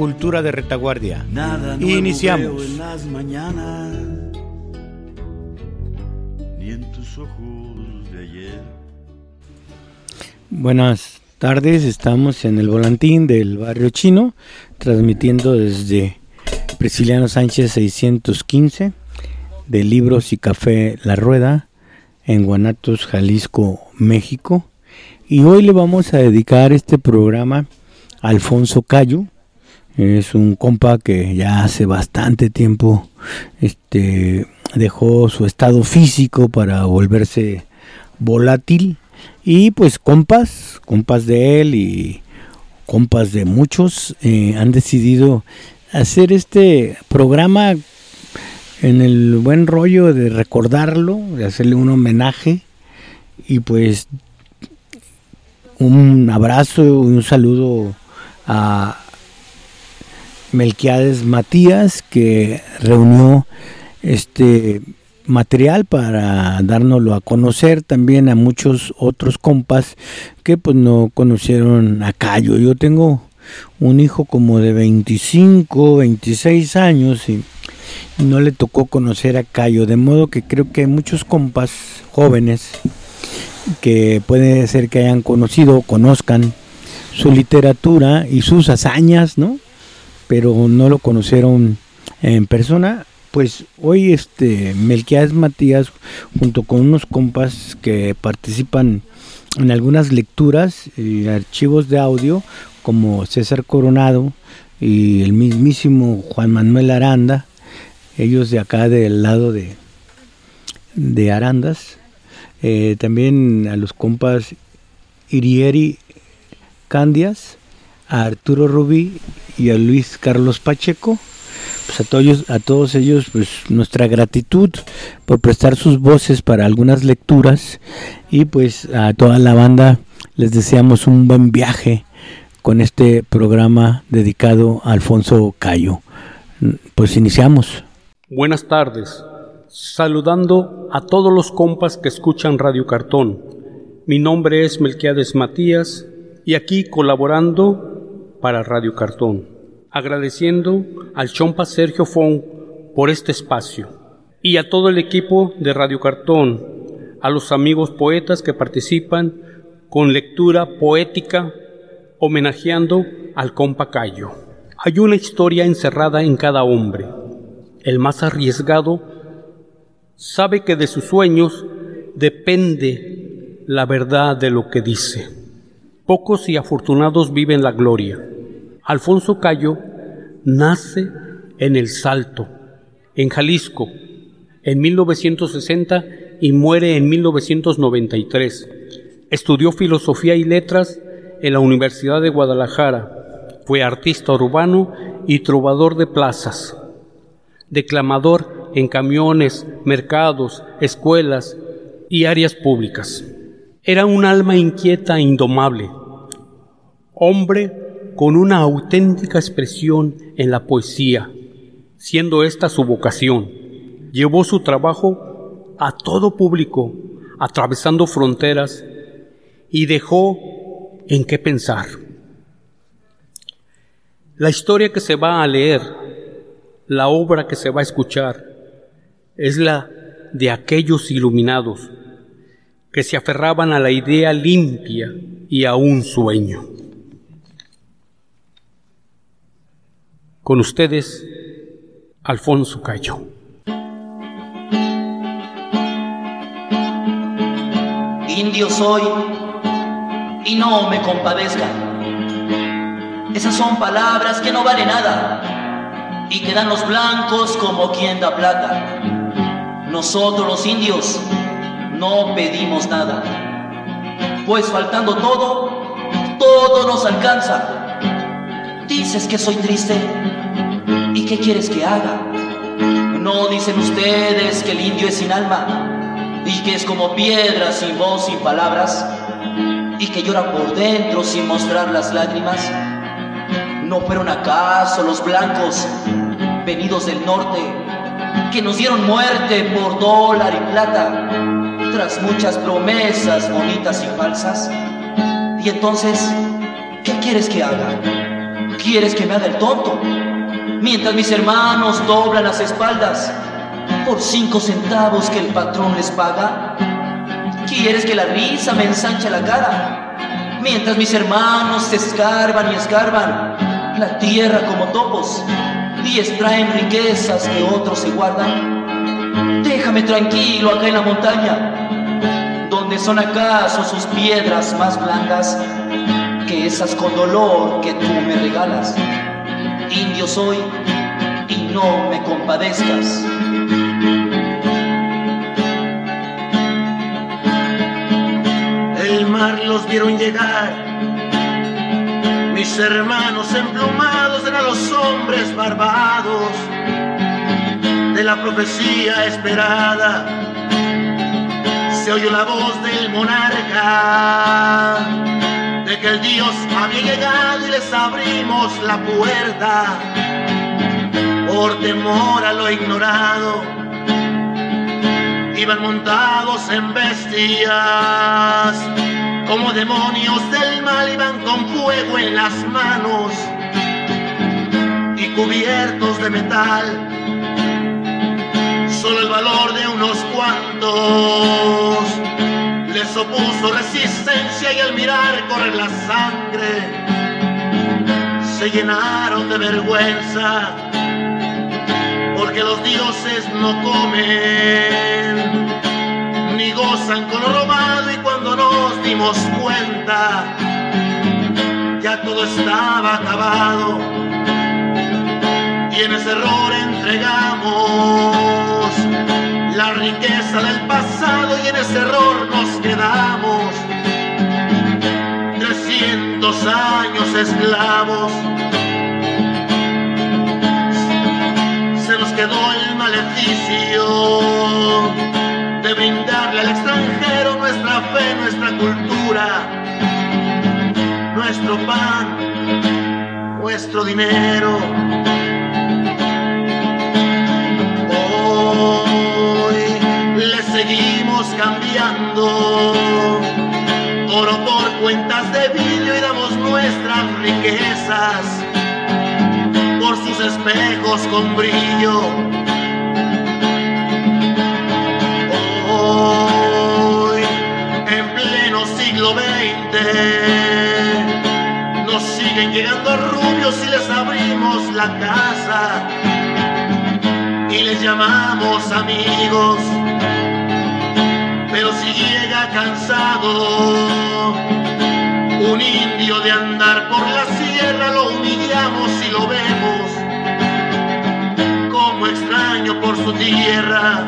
cultura de retaguardia. Y iniciamos. Buenas tardes, estamos en el volantín del barrio chino, transmitiendo desde Prisciliano Sánchez 615, de Libros y Café La Rueda, en Guanatos, Jalisco, México. Y hoy le vamos a dedicar este programa a Alfonso Cayo. Es un compa que ya hace bastante tiempo este, dejó su estado físico para volverse volátil. Y pues compas, compas de él y compas de muchos eh, han decidido hacer este programa en el buen rollo de recordarlo, de hacerle un homenaje y pues un abrazo y un saludo a Melquiades Matías que reunió este material para dárnoslo a conocer también a muchos otros compas que pues no conocieron a Cayo. Yo tengo un hijo como de 25, 26 años y no le tocó conocer a Cayo, de modo que creo que muchos compas jóvenes que puede ser que hayan conocido o conozcan su literatura y sus hazañas, ¿no? Pero no lo conocieron en persona. Pues hoy este Melquiades Matías junto con unos compas que participan en algunas lecturas y archivos de audio como César Coronado y el mismísimo Juan Manuel Aranda ellos de acá del lado de, de Arandas, eh, también a los compas Irieri Candias, a Arturo Rubí y a Luis Carlos Pacheco. Pues a todos, a todos ellos pues nuestra gratitud por prestar sus voces para algunas lecturas y pues a toda la banda les deseamos un buen viaje con este programa dedicado a Alfonso Cayo. Pues iniciamos. Buenas tardes, saludando a todos los compas que escuchan Radio Cartón. Mi nombre es Melquiades Matías y aquí colaborando para Radio Cartón, agradeciendo al chompa Sergio Fon por este espacio y a todo el equipo de Radio Cartón, a los amigos poetas que participan con lectura poética homenajeando al compa Cayo. Hay una historia encerrada en cada hombre el más arriesgado, sabe que de sus sueños depende la verdad de lo que dice. Pocos y afortunados viven la gloria. Alfonso Cayo nace en El Salto, en Jalisco, en 1960 y muere en 1993. Estudió filosofía y letras en la Universidad de Guadalajara. Fue artista urbano y trovador de plazas declamador en camiones, mercados, escuelas y áreas públicas. Era un alma inquieta e indomable, hombre con una auténtica expresión en la poesía, siendo esta su vocación. Llevó su trabajo a todo público, atravesando fronteras, y dejó en qué pensar. La historia que se va a leer la obra que se va a escuchar es la de aquellos iluminados que se aferraban a la idea limpia y a un sueño. Con ustedes, Alfonso Cayo. Indio soy y no me compadezca. Esas son palabras que no valen nada y quedan los blancos como quien da plata. Nosotros los indios no pedimos nada, pues faltando todo, todo nos alcanza. Dices que soy triste, ¿Y qué quieres que haga? ¿No dicen ustedes que el indio es sin alma y que es como piedra sin voz, sin palabras y que llora por dentro sin mostrar las lágrimas? ¿No fueron acaso los blancos venidos del norte que nos dieron muerte por dólar y plata tras muchas promesas bonitas y falsas? Y entonces, ¿qué quieres que haga? ¿Quieres que me haga el tonto? Mientras mis hermanos doblan las espaldas por cinco centavos que el patrón les paga. ¿Quieres que la risa me ensanche la cara? Mientras mis hermanos se escarban y escarban la tierra como topos y extraen riquezas que otros se guardan. Déjame tranquilo acá en la montaña, donde son acaso sus piedras más blandas que esas con dolor que tú me regalas. Indio soy y no me compadezcas. El mar los vieron llegar, mis hermanos emplumados eran los hombres barbados de la profecía esperada. Se oyó la voz del monarca que el Dios había llegado y les abrimos la puerta por temor a lo ignorado. Iban montados en bestias, como demonios del mal, iban con fuego en las manos y cubiertos de metal. Solo el valor de unos cuantos les opuso resistencia y al mirar correr la sangre se llenaron de vergüenza porque los dioses no comen ni gozan con lo robado y cuando nos dimos cuenta ya todo estaba acabado y en ese error entregamos la riqueza del pasado y en ese error nos quedamos. 300 años esclavos. Se nos quedó el maleficio de brindarle al extranjero nuestra fe, nuestra cultura, nuestro pan, nuestro dinero. Cuentas de vidrio y damos nuestras riquezas por sus espejos con brillo. Hoy, en pleno siglo XX, nos siguen llegando rubios y les abrimos la casa y les llamamos amigos llega cansado, un indio de andar por la sierra lo humillamos y lo vemos como extraño por su tierra.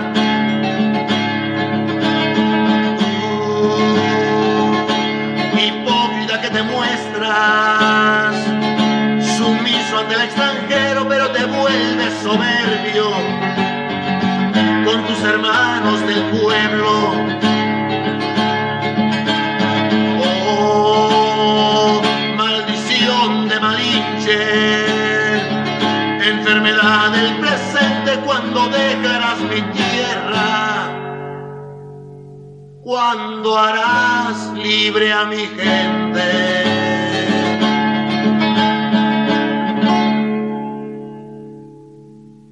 hipócrita que te muestras, sumiso ante el extranjero, pero te vuelves soberbio con tus hermanos del pueblo. Cuando harás libre a mi gente.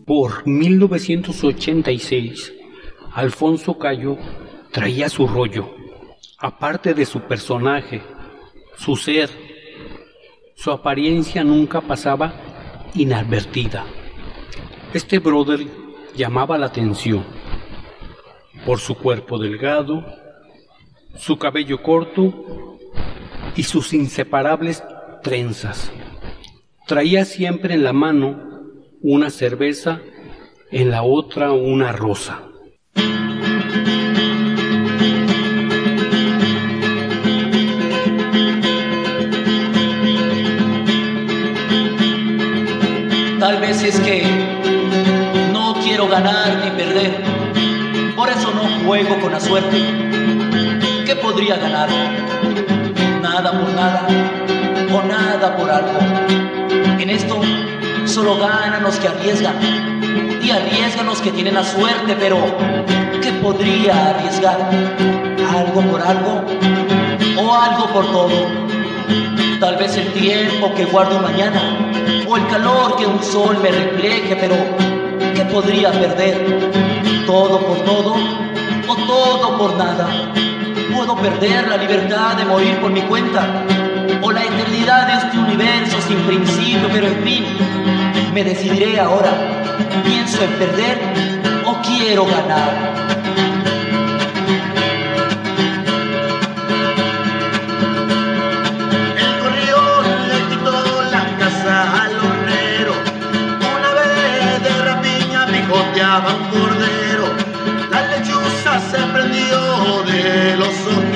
Por 1986, Alfonso Cayo traía su rollo, aparte de su personaje, su ser, su apariencia nunca pasaba inadvertida. Este brother llamaba la atención por su cuerpo delgado, su cabello corto y sus inseparables trenzas. Traía siempre en la mano una cerveza, en la otra una rosa. Tal vez es que no quiero ganar ni perder. Por eso no juego con la suerte. ¿Qué podría ganar? Nada por nada o nada por algo. En esto solo ganan los que arriesgan y arriesgan los que tienen la suerte, pero ¿qué podría arriesgar? ¿Algo por algo o algo por todo? Tal vez el tiempo que guardo mañana o el calor que un sol me refleje, pero ¿qué podría perder? ¿Todo por todo o todo por nada? Perder la libertad de morir por mi cuenta o la eternidad de este universo sin principio, pero en fin, me decidiré ahora. ¿Pienso en perder o quiero ganar? El gorrión le quitó la casa al hornero. Una vez de rapiña picoteaba un cordero. La lechuza se prendió de los ojitos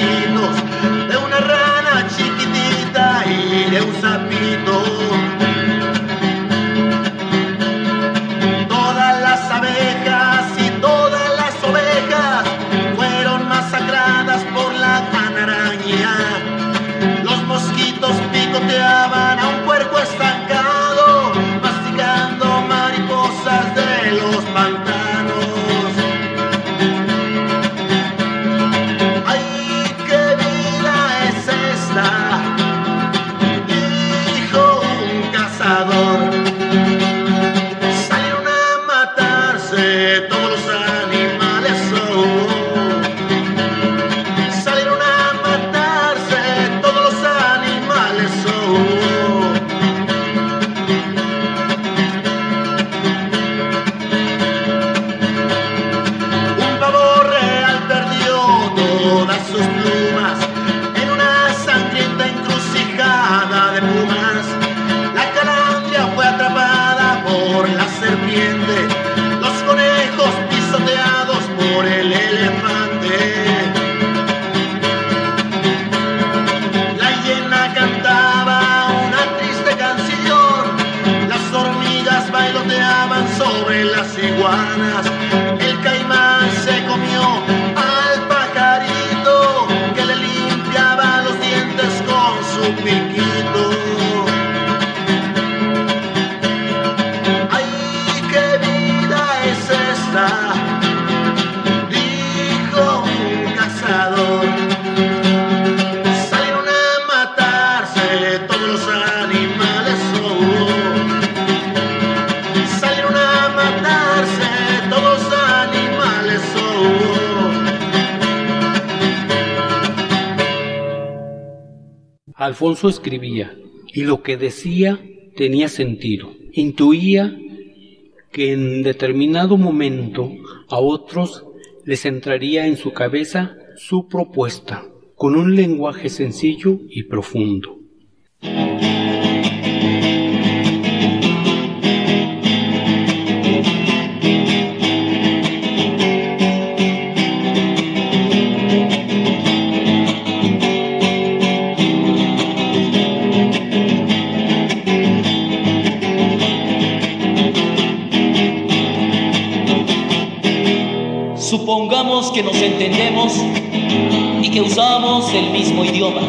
chiquitita y de Escribía y lo que decía tenía sentido. Intuía que en determinado momento a otros les entraría en su cabeza su propuesta, con un lenguaje sencillo y profundo. El mismo idioma.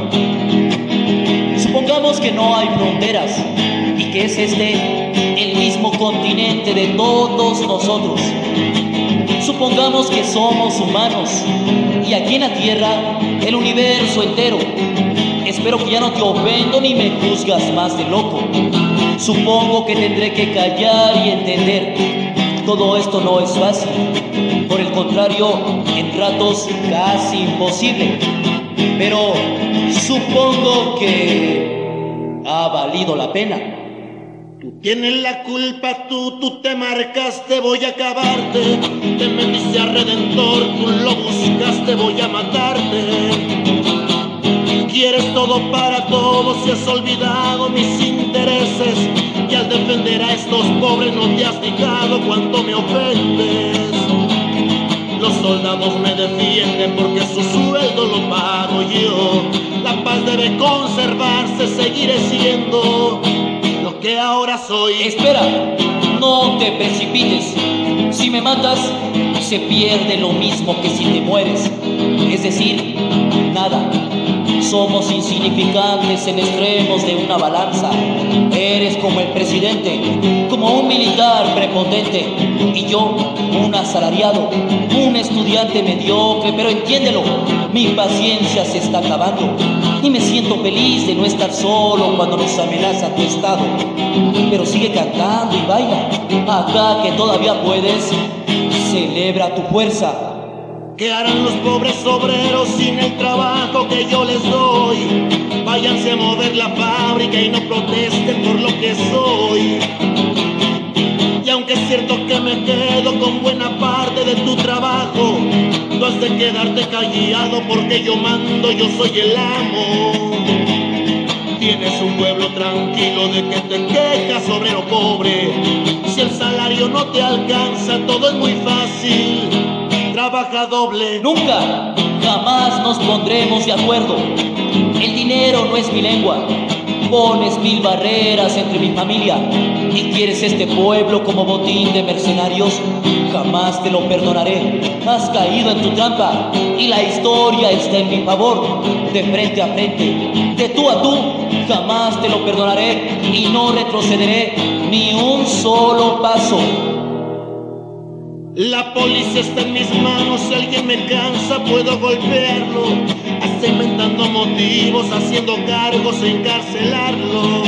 Supongamos que no hay fronteras y que es este el mismo continente de todos nosotros. Supongamos que somos humanos y aquí en la Tierra el universo entero. Espero que ya no te ofendo ni me juzgas más de loco. Supongo que tendré que callar y entender. Todo esto no es fácil. Por el contrario, en ratos casi imposible. Pero supongo que ha valido la pena. Tú tienes la culpa, tú, tú te marcaste, voy a acabarte. Te metiste a redentor, tú lo buscaste, voy a matarte. Quieres todo para todos y has olvidado mis intereses. Y al defender a estos pobres no te has fijado cuánto me ofendes. Los soldados me defienden porque su sueldo lo pago yo. La paz debe conservarse, seguiré siendo lo que ahora soy. Espera, no te precipites. Si me matas, se pierde lo mismo que si te mueres. Es decir, nada. Somos insignificantes en extremos de una balanza. Eres como el presidente, como un militar prepotente. Y yo, un asalariado, un estudiante mediocre. Pero entiéndelo, mi paciencia se está acabando. Y me siento feliz de no estar solo cuando nos amenaza tu estado. Pero sigue cantando y baila. Acá que todavía puedes, celebra tu fuerza. ¿Qué harán los pobres obreros sin el trabajo que yo les doy? Váyanse a mover la fábrica y no protesten por lo que soy. Y aunque es cierto que me quedo con buena parte de tu trabajo, tú has de quedarte callado porque yo mando, yo soy el amo. Tienes un pueblo tranquilo de que te quejas, obrero pobre. Si el salario no te alcanza, todo es muy fácil trabaja doble. Nunca, jamás nos pondremos de acuerdo. El dinero no es mi lengua. Pones mil barreras entre mi familia y quieres este pueblo como botín de mercenarios. Jamás te lo perdonaré. Has caído en tu trampa y la historia está en mi favor. De frente a frente, de tú a tú, jamás te lo perdonaré y no retrocederé ni un solo paso. La policía está en mis manos, si alguien me cansa puedo golpearlo. Hasta inventando motivos, haciendo cargos, encarcelarlo.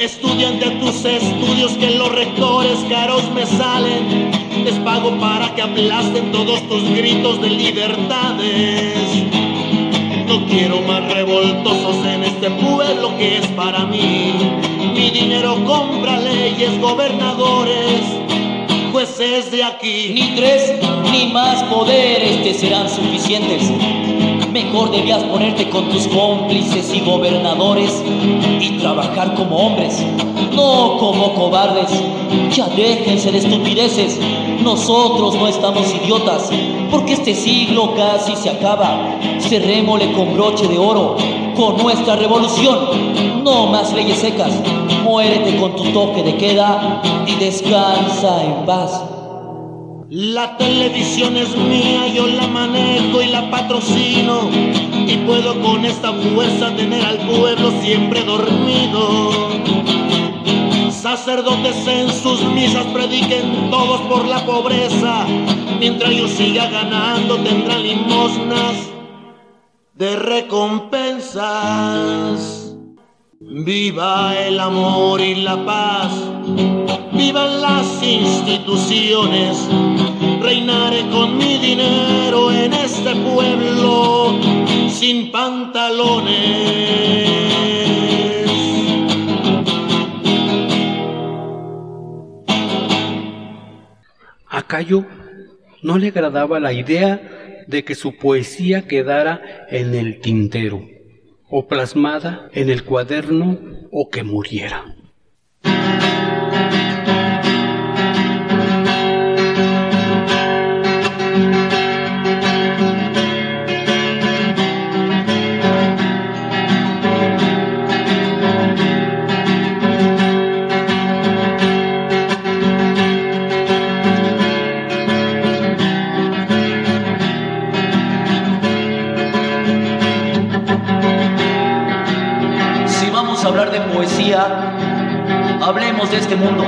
Estudiante a tus estudios que los rectores caros me salen. Les pago para que aplasten todos tus gritos de libertades. No quiero más revoltosos en este pueblo que es para mí. Mi dinero compra leyes, gobernadores jueces de aquí. Ni tres ni más poderes te serán suficientes. Mejor debías ponerte con tus cómplices y gobernadores y trabajar como hombres, no como cobardes. Ya déjense de estupideces. Nosotros no estamos idiotas, porque este siglo casi se acaba. Cerrémosle con broche de oro, con nuestra revolución. No más leyes secas. Muérete con tu toque de queda y descansa en paz. La televisión es mía, yo la manejo y la patrocino. Y puedo con esta fuerza tener al pueblo siempre dormido. Sacerdotes en sus misas prediquen todos por la pobreza. Mientras yo siga ganando tendrán limosnas de recompensas. Viva el amor y la paz, vivan las instituciones, reinaré con mi dinero en este pueblo sin pantalones. A Cayo no le agradaba la idea de que su poesía quedara en el tintero o plasmada en el cuaderno o que muriera. Hablemos de este mundo,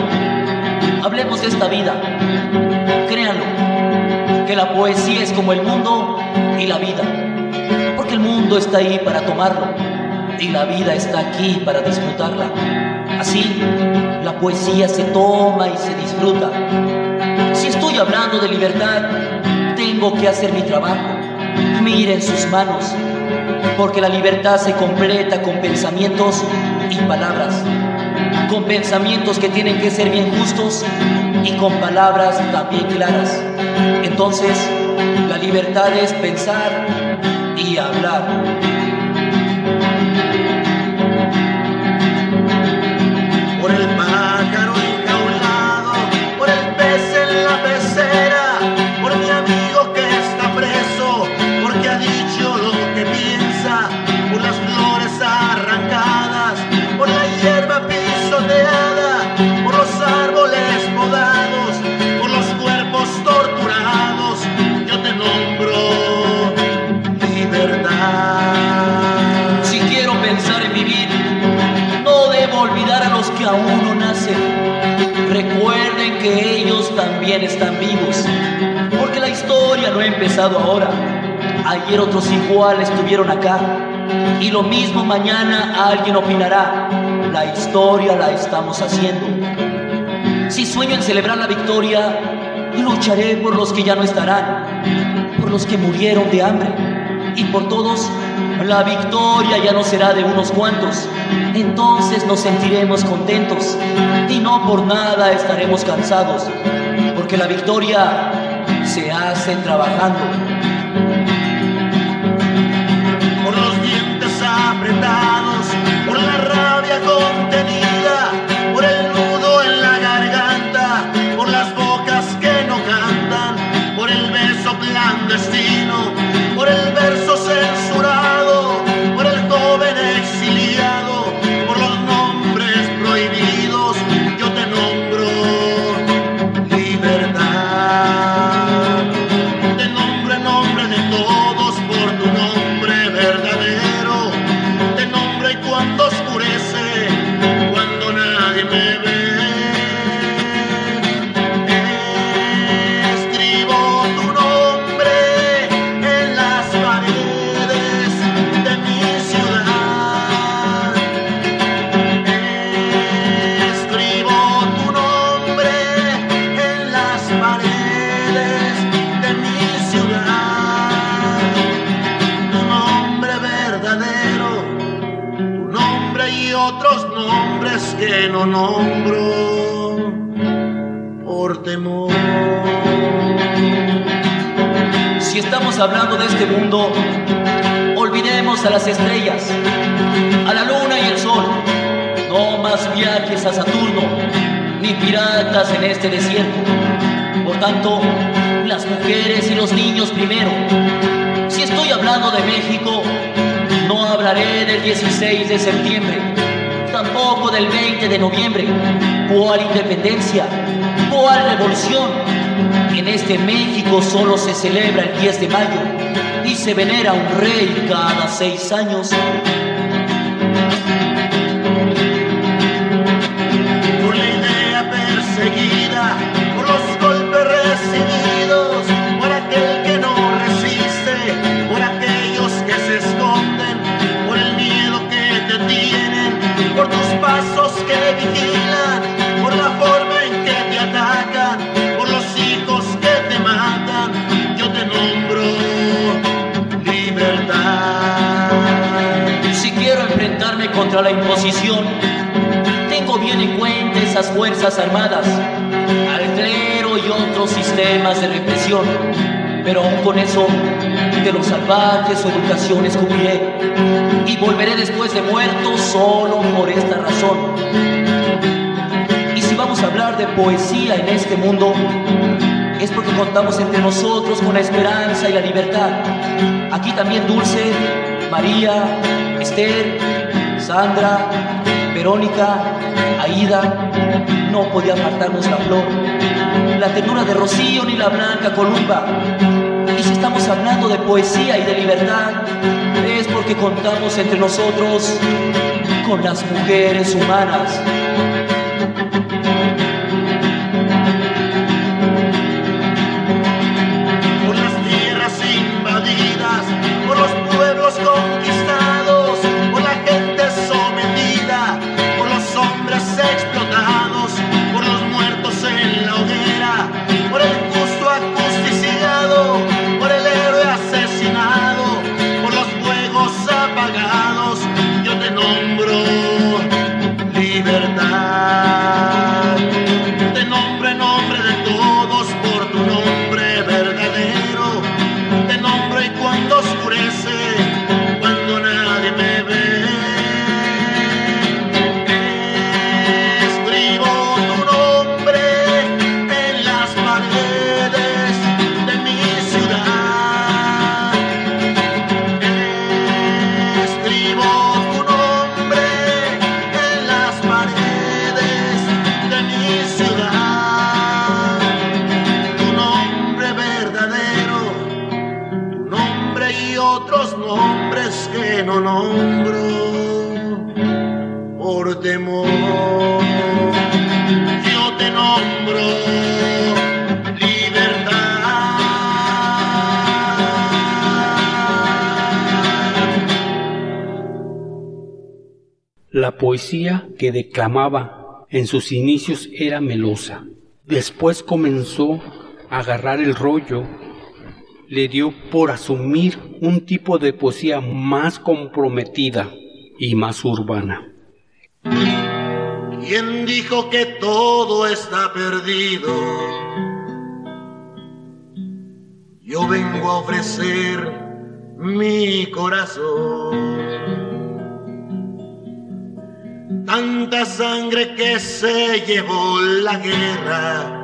hablemos de esta vida. Créanlo, que la poesía es como el mundo y la vida, porque el mundo está ahí para tomarlo y la vida está aquí para disfrutarla. Así, la poesía se toma y se disfruta. Si estoy hablando de libertad, tengo que hacer mi trabajo. Miren sus manos, porque la libertad se completa con pensamientos y palabras, con pensamientos que tienen que ser bien justos y con palabras también claras. Entonces, la libertad es pensar y hablar. Empezado ahora. Ayer otros iguales estuvieron acá, y lo mismo mañana alguien opinará. La historia la estamos haciendo. Si sueño en celebrar la victoria, lucharé por los que ya no estarán, por los que murieron de hambre y por todos la victoria ya no será de unos cuantos. Entonces nos sentiremos contentos y no por nada estaremos cansados, porque la victoria se hace trabajando. En este desierto. Por tanto, las mujeres y los niños primero. Si estoy hablando de México, no hablaré del 16 de septiembre, tampoco del 20 de noviembre. ¿Cuál independencia? ¿Cuál revolución? En este México solo se celebra el 10 de mayo y se venera un rey cada seis años. Contra la imposición, tengo bien en cuenta esas fuerzas armadas, al clero y otros sistemas de represión. Pero aún con eso, de los salvajes su educación escupiré y volveré después de muerto solo por esta razón. Y si vamos a hablar de poesía en este mundo, es porque contamos entre nosotros con la esperanza y la libertad. Aquí también Dulce, María, Esther, Sandra, Verónica, Aida, no podía faltarnos la flor, la ternura de Rocío ni la blanca columba. Y si estamos hablando de poesía y de libertad, es porque contamos entre nosotros con las mujeres humanas. La poesía que declamaba en sus inicios era melosa. Después comenzó a agarrar el rollo le dio por asumir un tipo de poesía más comprometida y más urbana. ¿Quién dijo que todo está perdido? Yo vengo a ofrecer mi corazón. Tanta sangre que se llevó la guerra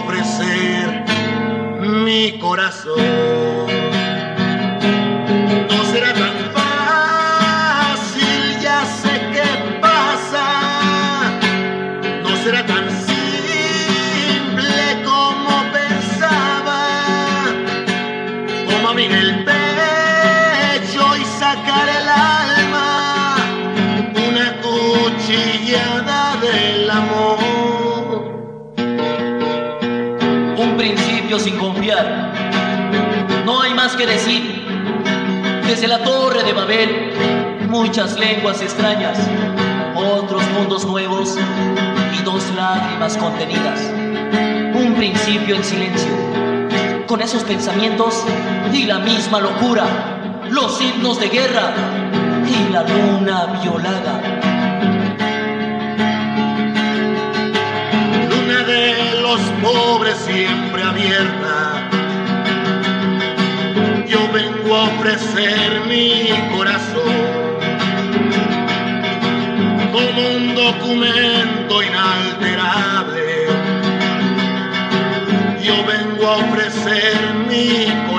ofrecer mi corazón. Más que decir. Desde la torre de Babel, muchas lenguas extrañas, otros mundos nuevos y dos lágrimas contenidas. Un principio en silencio. Con esos pensamientos y la misma locura, los himnos de guerra y la luna violada. Luna de los pobres siempre abierta. Yo vengo a ofrecer mi corazón como un documento inalterable. Yo vengo a ofrecer mi corazón.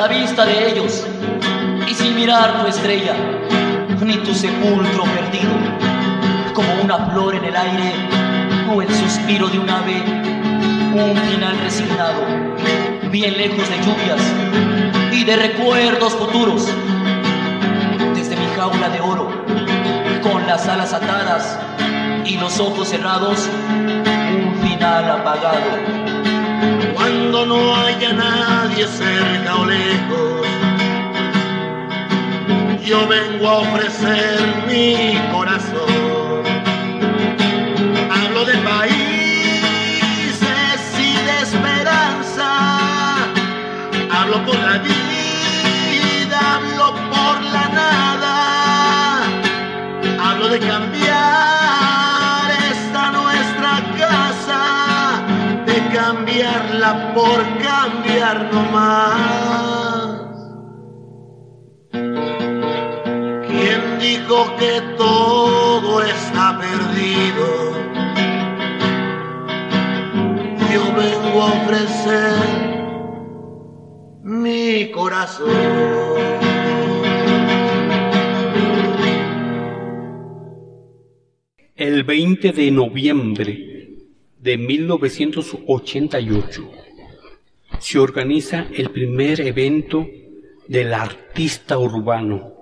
La vista de ellos, y sin mirar tu estrella, ni tu sepulcro perdido, como una flor en el aire o el suspiro de un ave, un final resignado, bien lejos de lluvias y de recuerdos futuros, desde mi jaula de oro, con las alas atadas y los ojos cerrados, un final apagado. Cuando no haya nadie cerca o lejos, yo vengo a ofrecer mi corazón. Hablo de países y de esperanza, hablo por la vida, hablo por la nada, hablo de cambiar por cambiar nomás. ¿Quién dijo que todo está perdido? Yo vengo a ofrecer mi corazón. El 20 de noviembre de 1988 se organiza el primer evento del artista urbano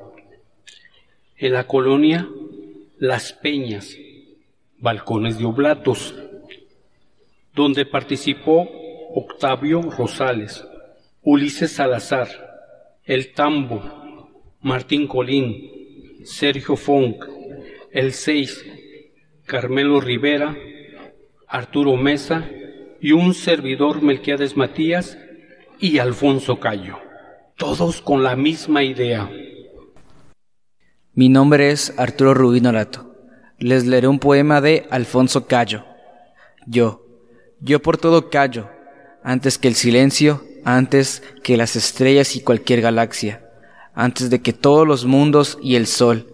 en la colonia Las Peñas, Balcones de Oblatos, donde participó Octavio Rosales, Ulises Salazar, El Tambo, Martín Colín, Sergio Funk, El Seis, Carmelo Rivera, Arturo Mesa y un servidor Melquiades Matías y Alfonso Cayo, todos con la misma idea. Mi nombre es Arturo Rubino Lato. Les leeré un poema de Alfonso Cayo. Yo, yo por todo callo, antes que el silencio, antes que las estrellas y cualquier galaxia, antes de que todos los mundos y el sol,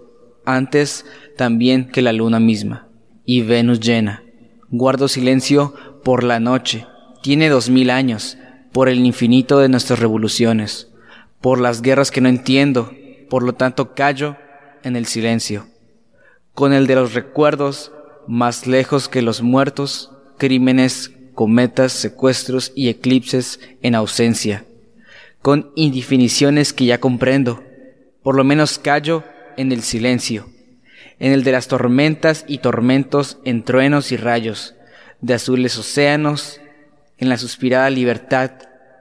antes también que la luna misma, y Venus llena. Guardo silencio por la noche, tiene dos mil años, por el infinito de nuestras revoluciones, por las guerras que no entiendo, por lo tanto callo en el silencio. Con el de los recuerdos, más lejos que los muertos, crímenes, cometas, secuestros y eclipses en ausencia, con indefiniciones que ya comprendo, por lo menos callo en el silencio, en el de las tormentas y tormentos en truenos y rayos, de azules océanos, en la suspirada libertad,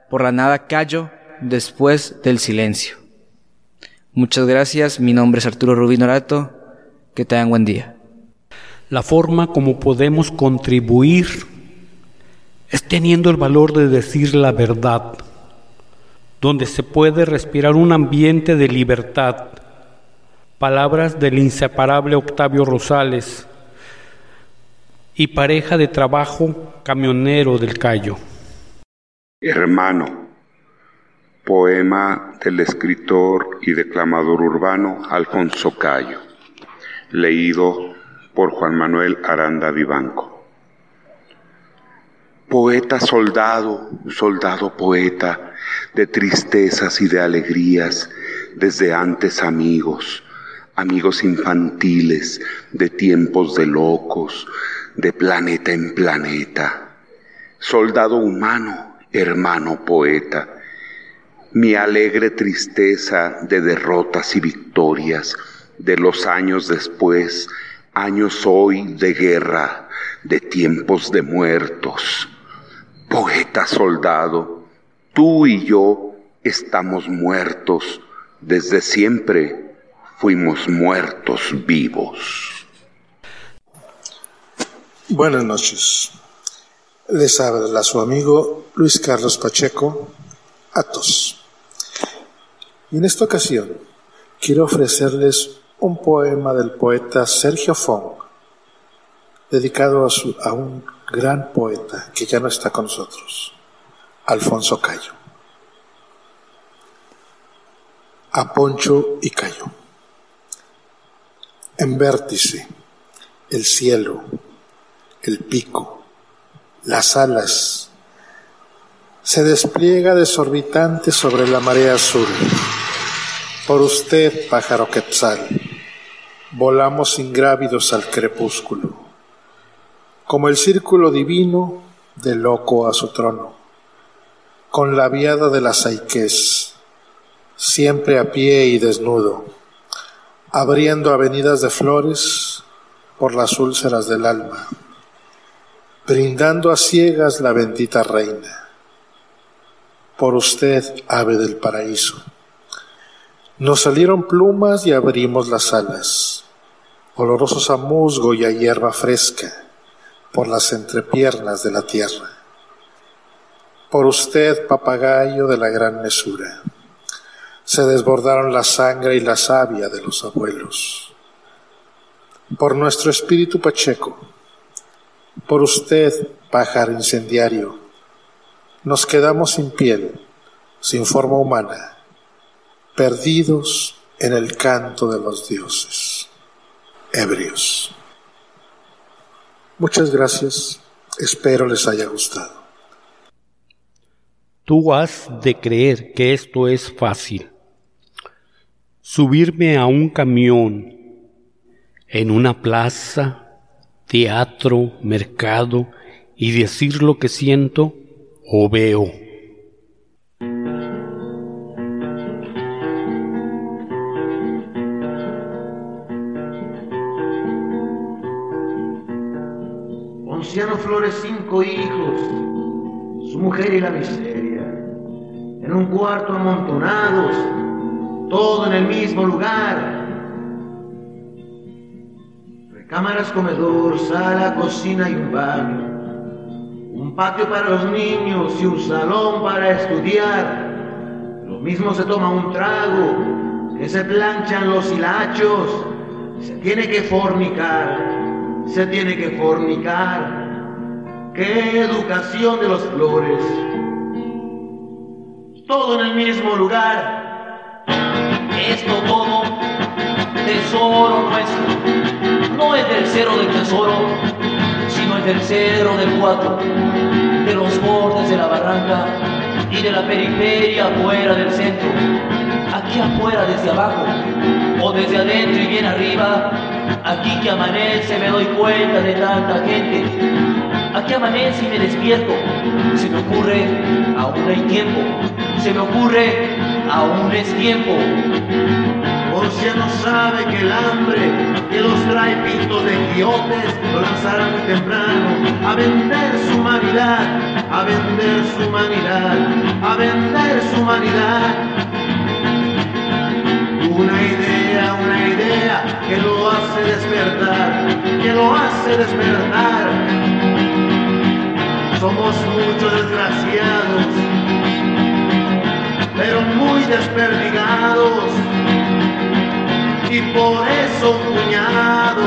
por la nada callo después del silencio. Muchas gracias, mi nombre es Arturo Rubín Orato, que tengan buen día. La forma como podemos contribuir es teniendo el valor de decir la verdad, donde se puede respirar un ambiente de libertad. Palabras del inseparable Octavio Rosales y pareja de trabajo camionero del Cayo. Hermano, poema del escritor y declamador urbano Alfonso Cayo, leído por Juan Manuel Aranda Vivanco. Poeta soldado, soldado poeta, de tristezas y de alegrías, desde antes amigos, amigos infantiles, de tiempos de locos, de planeta en planeta. Soldado humano, hermano poeta, mi alegre tristeza de derrotas y victorias, de los años después, años hoy de guerra, de tiempos de muertos. Poeta soldado, tú y yo estamos muertos, desde siempre fuimos muertos vivos. Buenas noches. Les habla su amigo Luis Carlos Pacheco, Atos. Y en esta ocasión quiero ofrecerles un poema del poeta Sergio Fong, dedicado a, a un gran poeta que ya no está con nosotros, Alfonso Cayo. A Poncho y Cayo. En vértice, el cielo, el pico, las alas, se despliega desorbitante sobre la marea azul. Por usted, pájaro quetzal, volamos ingrávidos al crepúsculo como el círculo divino de loco a su trono, con la viada de la saiqués, siempre a pie y desnudo, abriendo avenidas de flores por las úlceras del alma, brindando a ciegas la bendita reina. Por usted, ave del paraíso. Nos salieron plumas y abrimos las alas, olorosos a musgo y a hierba fresca por las entrepiernas de la tierra. Por usted, papagayo de la gran mesura, se desbordaron la sangre y la savia de los abuelos. Por nuestro espíritu pacheco, por usted, pájaro incendiario, nos quedamos sin piel, sin forma humana, perdidos en el canto de los dioses, ebrios. Muchas gracias. Espero les haya gustado. Tú has de creer que esto es fácil. Subirme a un camión en una plaza, teatro, mercado y decir lo que siento o veo. Flores cinco hijos, su mujer y la miseria, en un cuarto amontonados, todo en el mismo lugar. Recámaras, comedor, sala, cocina y un baño, un patio para los niños y un salón para estudiar. Lo mismo se toma un trago, que se planchan los hilachos, se tiene que fornicar, se tiene que fornicar qué educación de los flores. Todo en el mismo lugar. Esto todo tesoro nuestro, no es del cero del tesoro, sino es del cero del cuatro, de los bordes de la barranca y de la periferia fuera del centro, aquí afuera desde abajo, o desde adentro y bien arriba, aquí que amanece me doy cuenta de tanta gente, aquí amanece y me despierto, se me ocurre, aún hay tiempo, se me ocurre, aún es tiempo. no sabe que el hambre que los trae pintos de quiotes lo lanzará muy temprano a vender su humanidad, a vender su humanidad, a vender su humanidad. Una idea, una idea que lo hace despertar, que lo hace despertar. Somos muchos desgraciados, pero muy desperdigados. Y por eso un puñado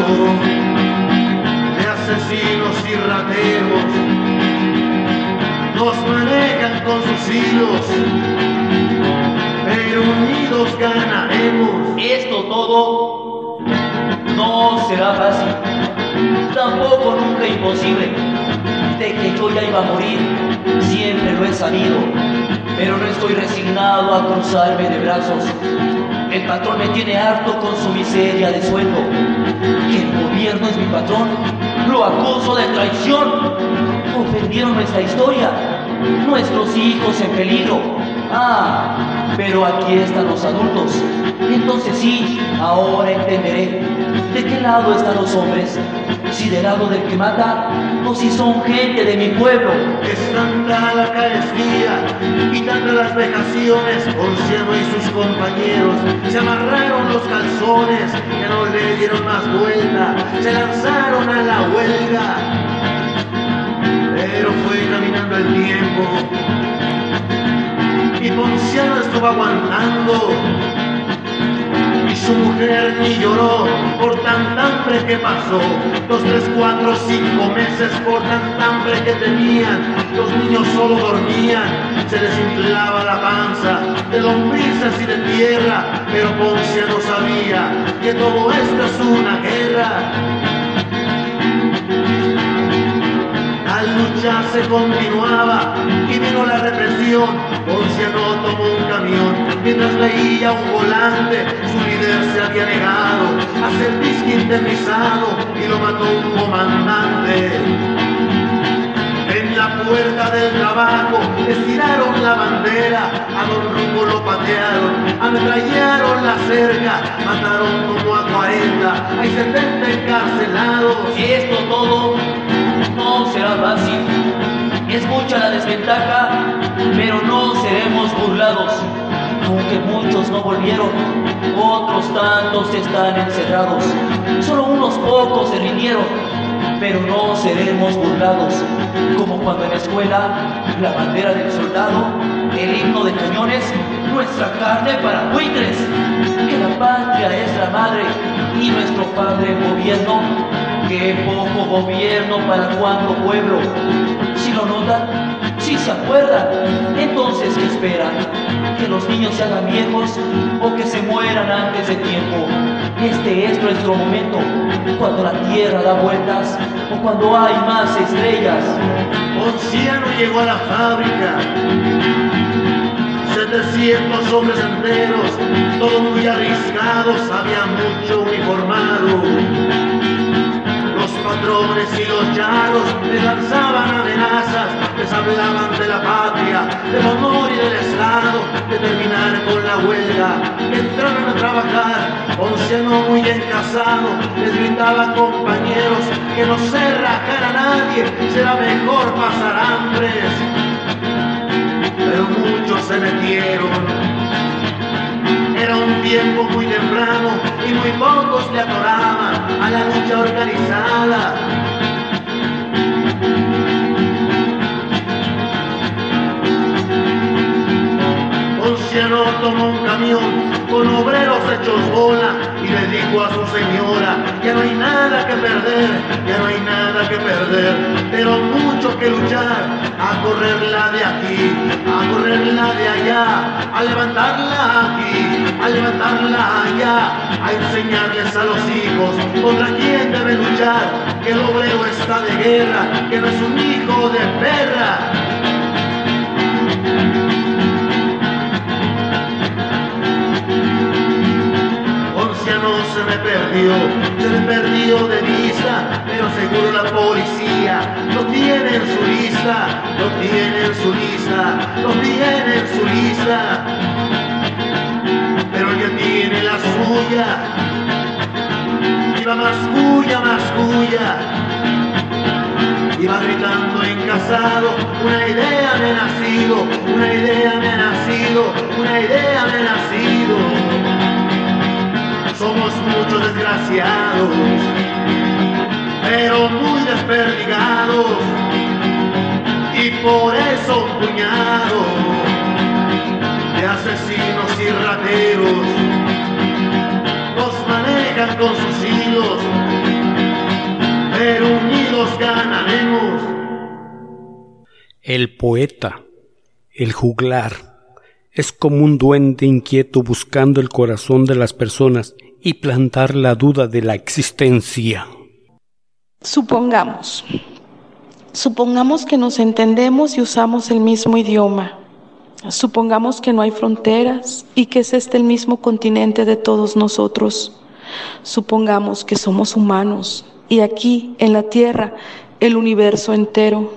de asesinos y rateros nos manejan con sus hilos, pero unidos ganaremos. Esto todo no será fácil, tampoco nunca imposible. De que yo ya iba a morir, siempre lo he sabido, pero no estoy resignado a cruzarme de brazos. El patrón me tiene harto con su miseria de sueldo. Que el gobierno es mi patrón, lo acuso de traición. Ofendieron nuestra historia, nuestros hijos en peligro. Ah, pero aquí están los adultos. Entonces sí, ahora entenderé de qué lado están los hombres. Si del lado del que mata o si son gente de mi pueblo. Es tanta la carestía y tantas las vejaciones, Ponciano y sus compañeros se amarraron los calzones, que no le dieron más vuelta, se lanzaron a la huelga. Pero fue caminando el tiempo y Ponciano estuvo aguantando su mujer ni lloró por tanta hambre que pasó. Dos, tres, cuatro, cinco meses por tanta hambre que tenían. Los niños solo dormían, se les inflaba la panza de lombrices y de tierra. Pero Poncia no sabía que todo esto es una guerra. Lucha se continuaba y vino la represión. no tomó un camión mientras veía un volante. Su líder se había negado a ser indemnizado y lo mató un comandante. En la puerta del trabajo estiraron la bandera, a Don Rumbo lo patearon, ametrallaron la cerca, mataron como a 40, hay 70 encarcelados. Esto todo no será fácil. Es mucha la desventaja, pero no seremos burlados. Aunque muchos no volvieron, otros tantos están encerrados. Solo unos pocos se rindieron, pero no seremos burlados. Como cuando en la escuela, la bandera del soldado, el himno de cañones, nuestra carne para buitres. Que la patria es la madre y nuestro padre gobierno Qué poco gobierno para cuánto pueblo. Si lo notan, si se acuerdan, entonces ¿qué esperan? ¿Que los niños se hagan viejos o que se mueran antes de tiempo? Este es nuestro momento, cuando la tierra da vueltas o cuando hay más estrellas. Ponciano llegó a la fábrica. 700 hombres enteros, todos muy arriesgados, había mucho uniformado patrones y los llanos les lanzaban amenazas, les hablaban de la patria, del honor y del Estado, de terminar con la huelga, que entraran a trabajar, Ponciano muy bien casado, les gritaba compañeros que no se rajara nadie, será mejor pasar hambres. Pero muchos se metieron era un tiempo muy temprano y muy pocos le atoraban a la lucha organizada. Ponciano tomó un camión con obreros hechos bola y le dijo a su señora, ya no hay nada que perder, ya no hay nada que perder, pero mucho que luchar, a correrla de aquí, a correrla de allá, a levantarla aquí, a levantarla allá, a enseñarles a los hijos contra quién debe luchar, que el obrero está de guerra, que no es un hijo de perra. Me perdió, se me perdió de vista, pero seguro la policía lo tiene en su lista, lo tiene en su lista, lo tiene en su lista. Pero ya tiene la suya, iba más cuya, más cuya. Iba gritando en casado, una idea me ha nacido, una idea me ha nacido, una idea me ha nacido somos muchos desgraciados, pero muy desperdigados, y por eso un puñado de asesinos y rateros nos manejan con sus hilos, pero unidos ganaremos. El poeta, el juglar, es como un duende inquieto buscando el corazón de las personas y plantar la duda de la existencia. Supongamos, supongamos que nos entendemos y usamos el mismo idioma. Supongamos que no hay fronteras y que es este el mismo continente de todos nosotros. Supongamos que somos humanos y aquí en la Tierra el universo entero.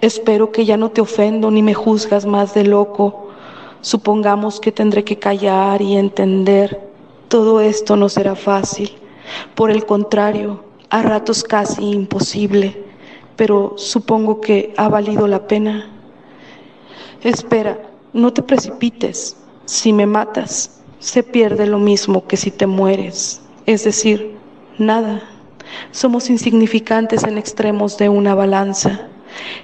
Espero que ya no te ofendo ni me juzgas más de loco. Supongamos que tendré que callar y entender todo esto no será fácil, por el contrario, a ratos casi imposible, pero supongo que ha valido la pena. Espera, no te precipites. Si me matas, se pierde lo mismo que si te mueres, es decir, nada. Somos insignificantes en extremos de una balanza.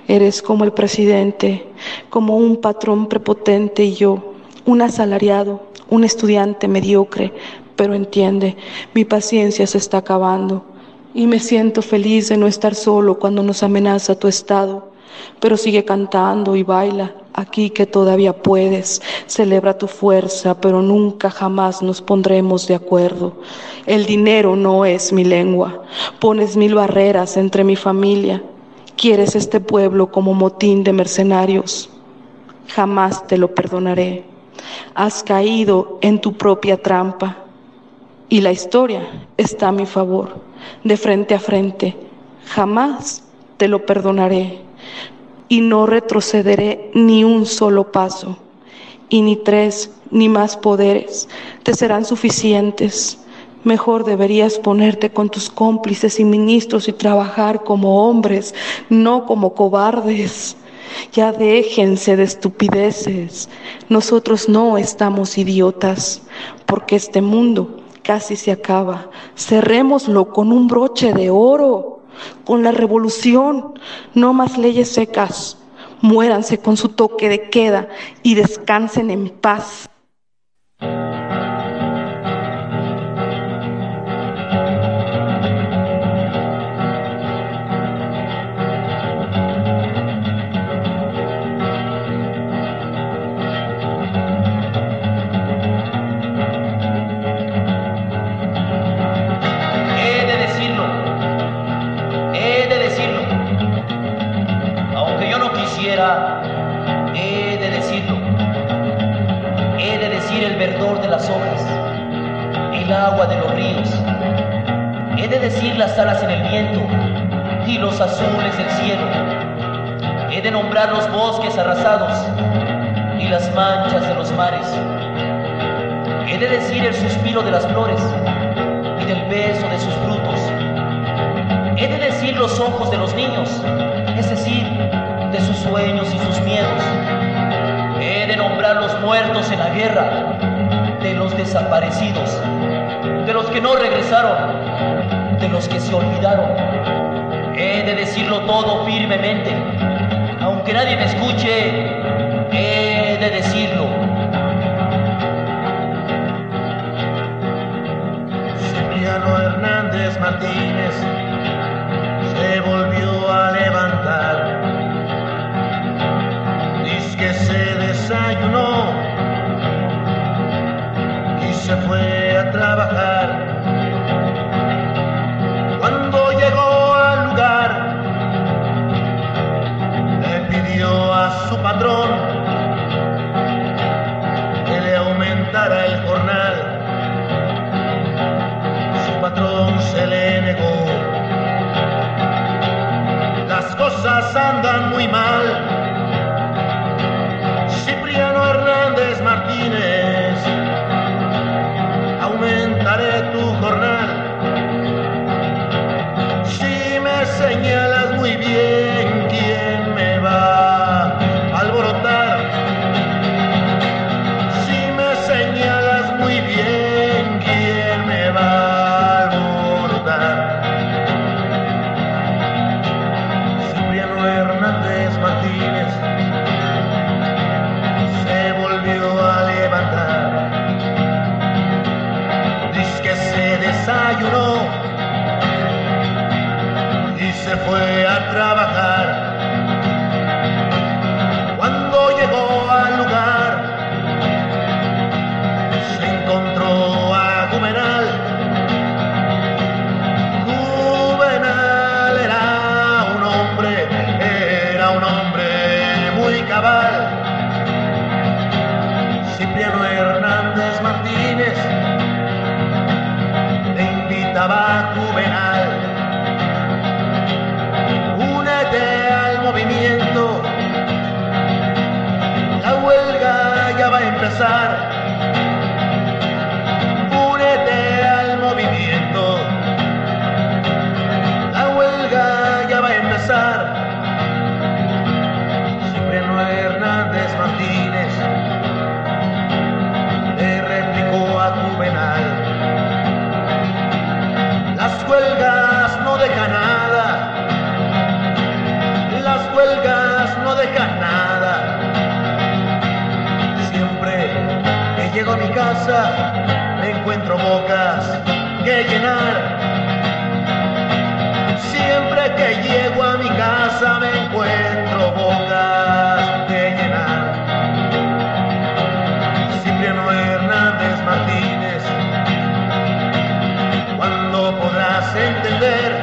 Eres como el presidente, como un patrón prepotente y yo, un asalariado, un estudiante mediocre, pero entiende, mi paciencia se está acabando y me siento feliz de no estar solo cuando nos amenaza tu estado. Pero sigue cantando y baila aquí que todavía puedes. Celebra tu fuerza, pero nunca jamás nos pondremos de acuerdo. El dinero no es mi lengua. Pones mil barreras entre mi familia. Quieres este pueblo como motín de mercenarios. Jamás te lo perdonaré. Has caído en tu propia trampa y la historia está a mi favor, de frente a frente. Jamás te lo perdonaré y no retrocederé ni un solo paso, y ni tres ni más poderes te serán suficientes. Mejor deberías ponerte con tus cómplices y ministros y trabajar como hombres, no como cobardes. Ya déjense de estupideces. Nosotros no estamos idiotas, porque este mundo casi se acaba. Cerrémoslo con un broche de oro, con la revolución, no más leyes secas. Muéranse con su toque de queda y descansen en paz. Las alas en el viento y los azules del cielo. He de nombrar los bosques arrasados y las manchas de los mares. He de decir el suspiro de las flores y del beso de sus frutos. He de decir los ojos de los niños, es decir, de sus sueños y sus miedos. He de nombrar los muertos en la guerra, de los desaparecidos, de los que no regresaron, de los que se olvidaron. He de decirlo todo firmemente, aunque nadie me escuche, he de decirlo. Emiliano Hernández Martínez se volvió a levantar. Dice que se desayunó se fue a trabajar. Cuando llegó al lugar, le pidió a su patrón que le aumentara el jornal. Su patrón se le negó. Las cosas andan muy mal. fue a trabajar. Llego a mi casa, me encuentro bocas que llenar. Siempre que llego a mi casa me encuentro bocas que llenar. Cipriano Hernández Martínez, ¿cuándo podrás entender?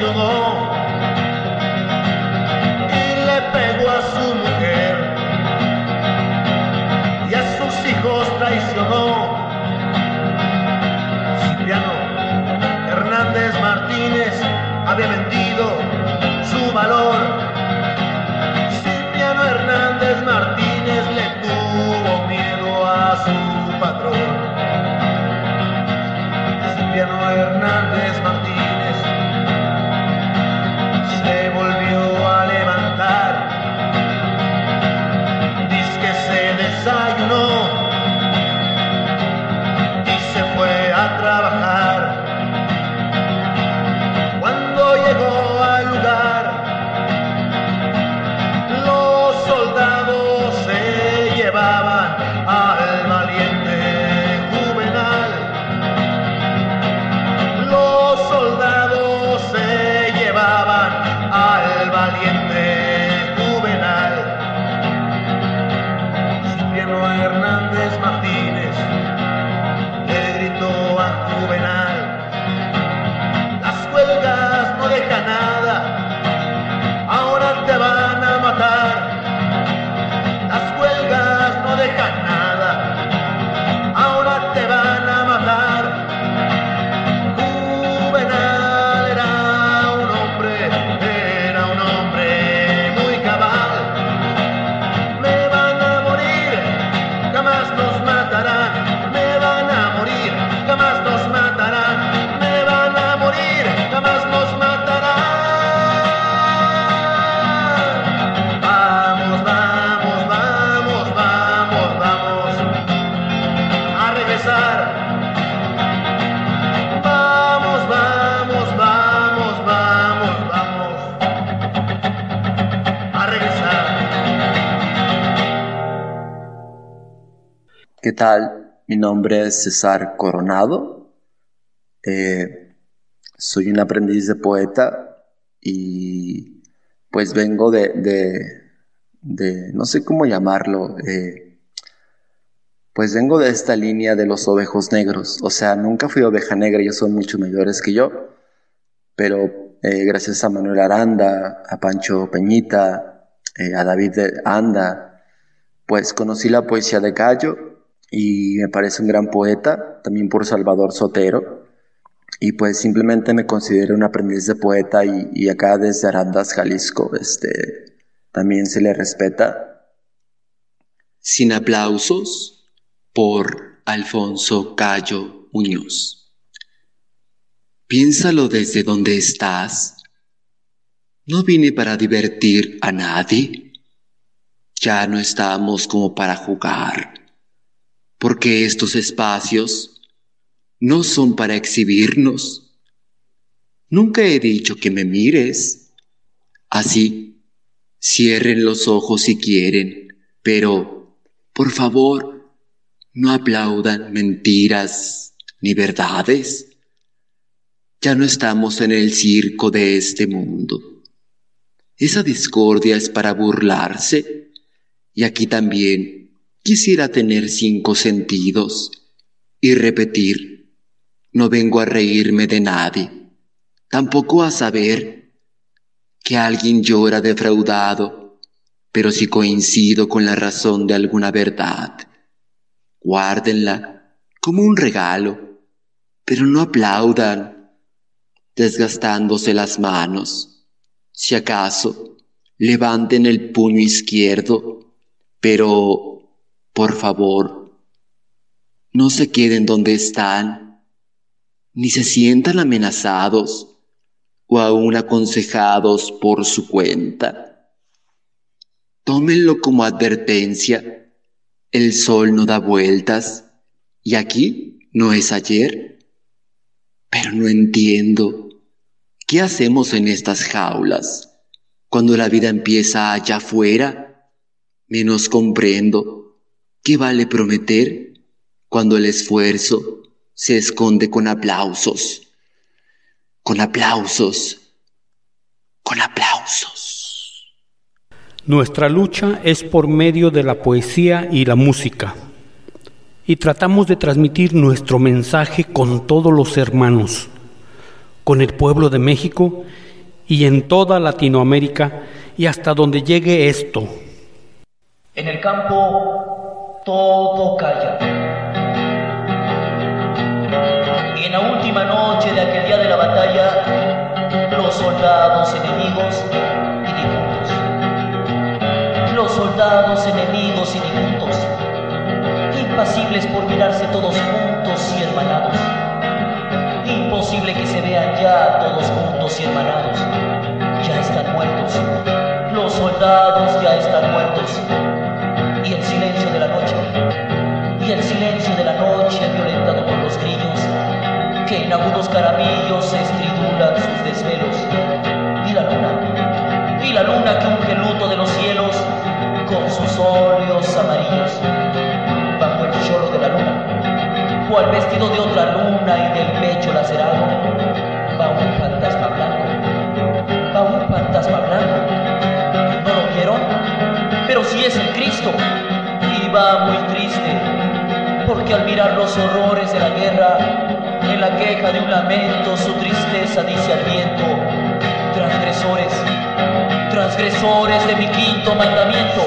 y le pegó a su mujer y a sus hijos traicionó. Cipriano Hernández Martínez había vendido su valor. ¿Qué tal? Mi nombre es César Coronado. Eh, soy un aprendiz de poeta y pues vengo de, de, no sé cómo llamarlo, eh, pues vengo de esta línea de los ovejos negros. O sea, nunca fui oveja negra, ellos son mucho mayores que yo, pero eh, gracias a Manuel Aranda, a Pancho Peñita, a David Anda, pues conocí la poesía de Gallo y me parece un gran poeta, también por Salvador Sotero. Y pues simplemente me considero un aprendiz de poeta y, acá desde Arandas, Jalisco, este, también se le respeta. Sin aplausos por Alfonso Cayo Muñoz. Piénsalo desde donde estás. No vine para divertir a nadie. Ya no estamos como para jugar. Porque estos espacios no son para exhibirnos. Nunca he dicho que me mires. Así, cierren los ojos si quieren, pero, por favor, no aplaudan mentiras ni verdades. Ya no estamos en el circo de este mundo. Esa discordia es para burlarse. Y aquí también quisiera tener cinco sentidos y repetir, no vengo a reírme de nadie, tampoco a saber que alguien llora defraudado, pero si coincido con la razón de alguna verdad, guárdenla como un regalo, pero no aplaudan, desgastándose las manos. Si acaso, levanten el puño izquierdo, pero, por favor, no se queden donde están, ni se sientan amenazados o aún aconsejados por su cuenta. Tómenlo como advertencia. El sol no da vueltas y aquí no es ayer. Pero no entiendo. ¿Qué hacemos en estas jaulas cuando la vida empieza allá afuera? Menos comprendo. ¿Qué vale prometer cuando el esfuerzo se esconde con aplausos? Con aplausos. Con aplausos. Nuestra lucha es por medio de la poesía y la música. Y tratamos de transmitir nuestro mensaje con todos los hermanos, con el pueblo de México y en toda Latinoamérica y hasta donde llegue esto. En el campo todo calla. Y en la última noche de aquel día de la batalla, los soldados enemigos y difuntos. Los soldados enemigos y difuntos, impasibles por mirarse todos juntos y hermanados. Imposible que se vean ya todos juntos y hermanados. Ya están muertos. Los soldados ya están muertos. Y el silencio la noche. Y el silencio de la noche violentado por los grillos que en agudos caramillos se estridulan sus desvelos. Y la luna. Y la luna que unge el luto de los cielos con sus óleos amarillos. Bajo el cholo de la luna. Cual vestido de otra luna y del pecho lacerado. Va un fantasma blanco. Va un fantasma blanco. ¿No lo vieron? Pero si es el Cristo. Va muy triste. Porque al mirar los horrores de la guerra, en la queja de un lamento, su tristeza dice al viento, transgresores, transgresores de mi quinto mandamiento.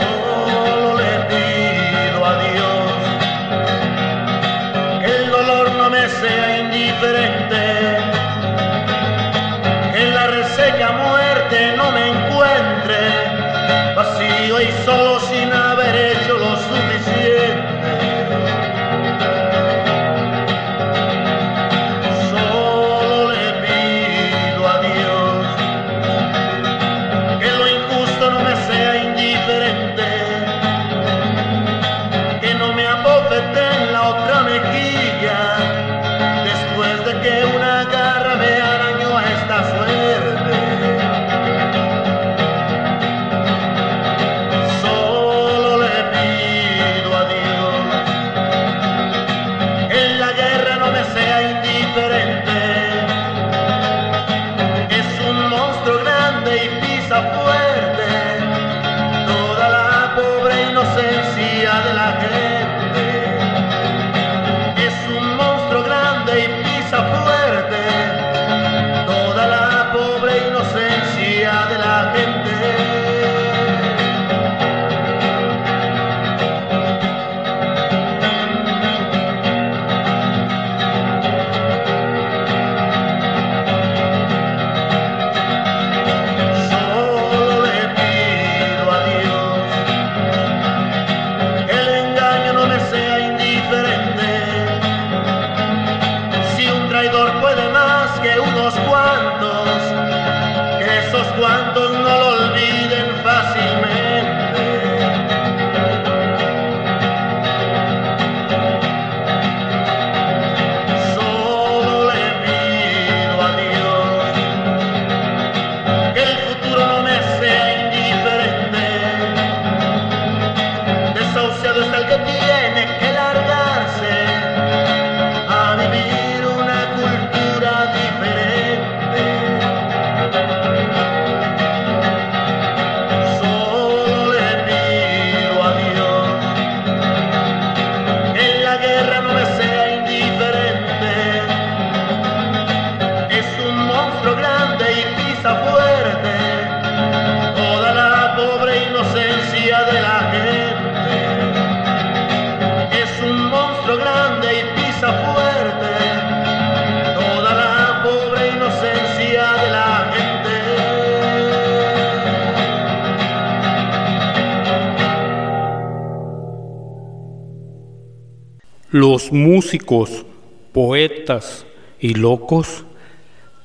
Los músicos, poetas y locos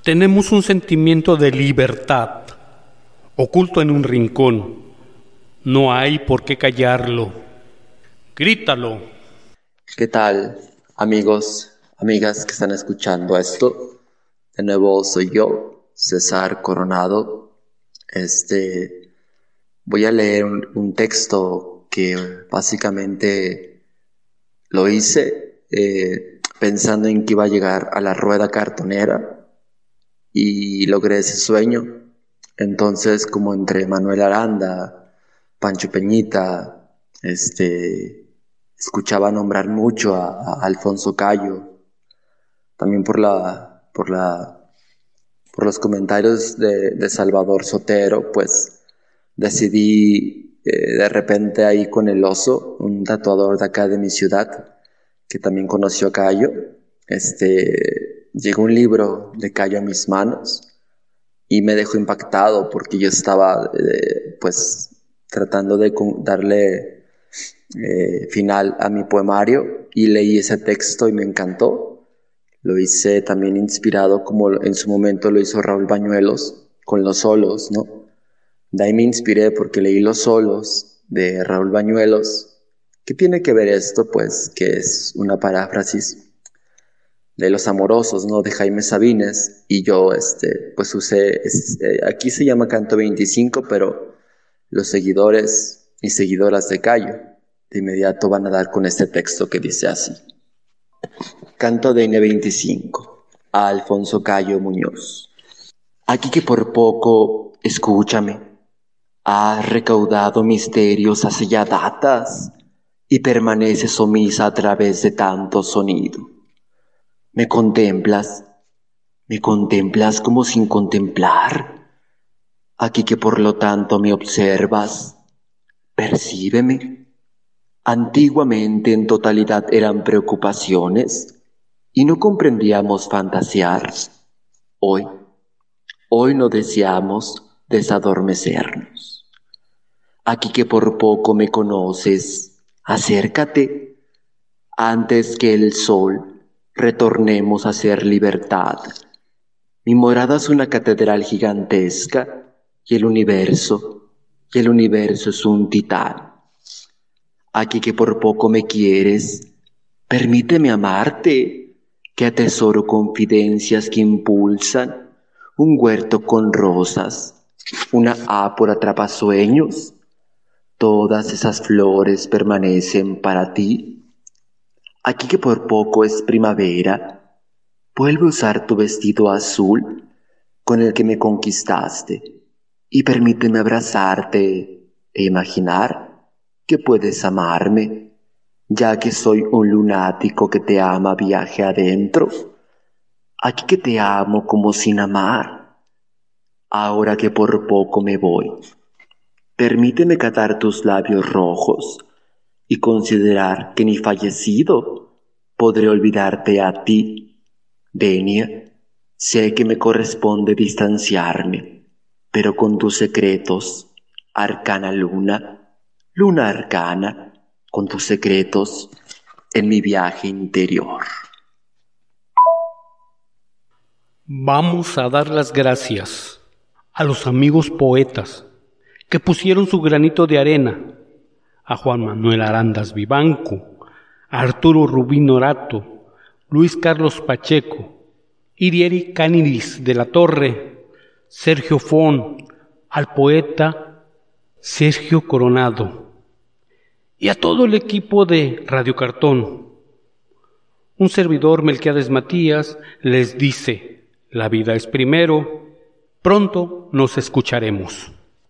tenemos un sentimiento de libertad oculto en un rincón. No hay por qué callarlo. Grítalo. ¿Qué tal, amigos, amigas que están escuchando esto? De nuevo soy yo, César Coronado. Este, voy a leer un, un texto que básicamente lo hice eh, pensando en que iba a llegar a la rueda cartonera y logré ese sueño. Entonces, como entre Manuel Aranda, Pancho Peñita, este, escuchaba nombrar mucho a, Alfonso Cayo, también por la, por la, por los comentarios de, Salvador Sotero, pues decidí de repente ahí con el oso, un tatuador de acá de mi ciudad, que también conoció a Cayo, este, llegó un libro de Cayo a mis manos y me dejó impactado porque yo estaba eh, pues tratando de darle eh, final a mi poemario y leí ese texto y me encantó. Lo hice también inspirado como en su momento lo hizo Raúl Bañuelos con los solos, ¿no? De ahí me inspiré porque leí Los solos de Raúl Bañuelos. ¿Qué tiene que ver esto? Pues que es una paráfrasis de Los amorosos, ¿no? De Jaime Sabines. Y yo, este, pues usé, eh, aquí se llama Canto 25, pero los seguidores y seguidoras de Cayo de inmediato van a dar con este texto que dice así. Canto de N25 a Alfonso Cayo Muñoz. Aquí que por poco, escúchame Has recaudado misterios hace ya datas y permaneces omisa a través de tanto sonido. Me contemplas, me contemplas como sin contemplar. Aquí que por lo tanto me observas, percíbeme. Antiguamente en totalidad eran preocupaciones y no comprendíamos fantasear. Hoy, hoy no deseamos desadormecernos. Aquí que por poco me conoces, acércate, antes que el sol retornemos a ser libertad. Mi morada es una catedral gigantesca y el universo, y el universo es un titán. Aquí que por poco me quieres, permíteme amarte, que atesoro confidencias que impulsan un huerto con rosas, una ápora atrapasueños todas esas flores permanecen para ti. Aquí que por poco es primavera, vuelve a usar tu vestido azul con el que me conquistaste y permíteme abrazarte e imaginar que puedes amarme, ya que soy un lunático que te ama viaje adentro. Aquí que te amo como sin amar, ahora que por poco me voy. Permíteme catar tus labios rojos y considerar que ni fallecido podré olvidarte a ti. Denia, sé que me corresponde distanciarme, pero con tus secretos, arcana luna, luna arcana, con tus secretos en mi viaje interior. Vamos a dar las gracias a los amigos poetas que pusieron su granito de arena, a Juan Manuel Arandas Vivanco, a Arturo Rubín Orato, Luis Carlos Pacheco, Irieri Canilis de la Torre, Sergio Fon, al poeta Sergio Coronado y a todo el equipo de Radio Cartón. Un servidor, Melquiades Matías, les dice, la vida es primero, pronto nos escucharemos.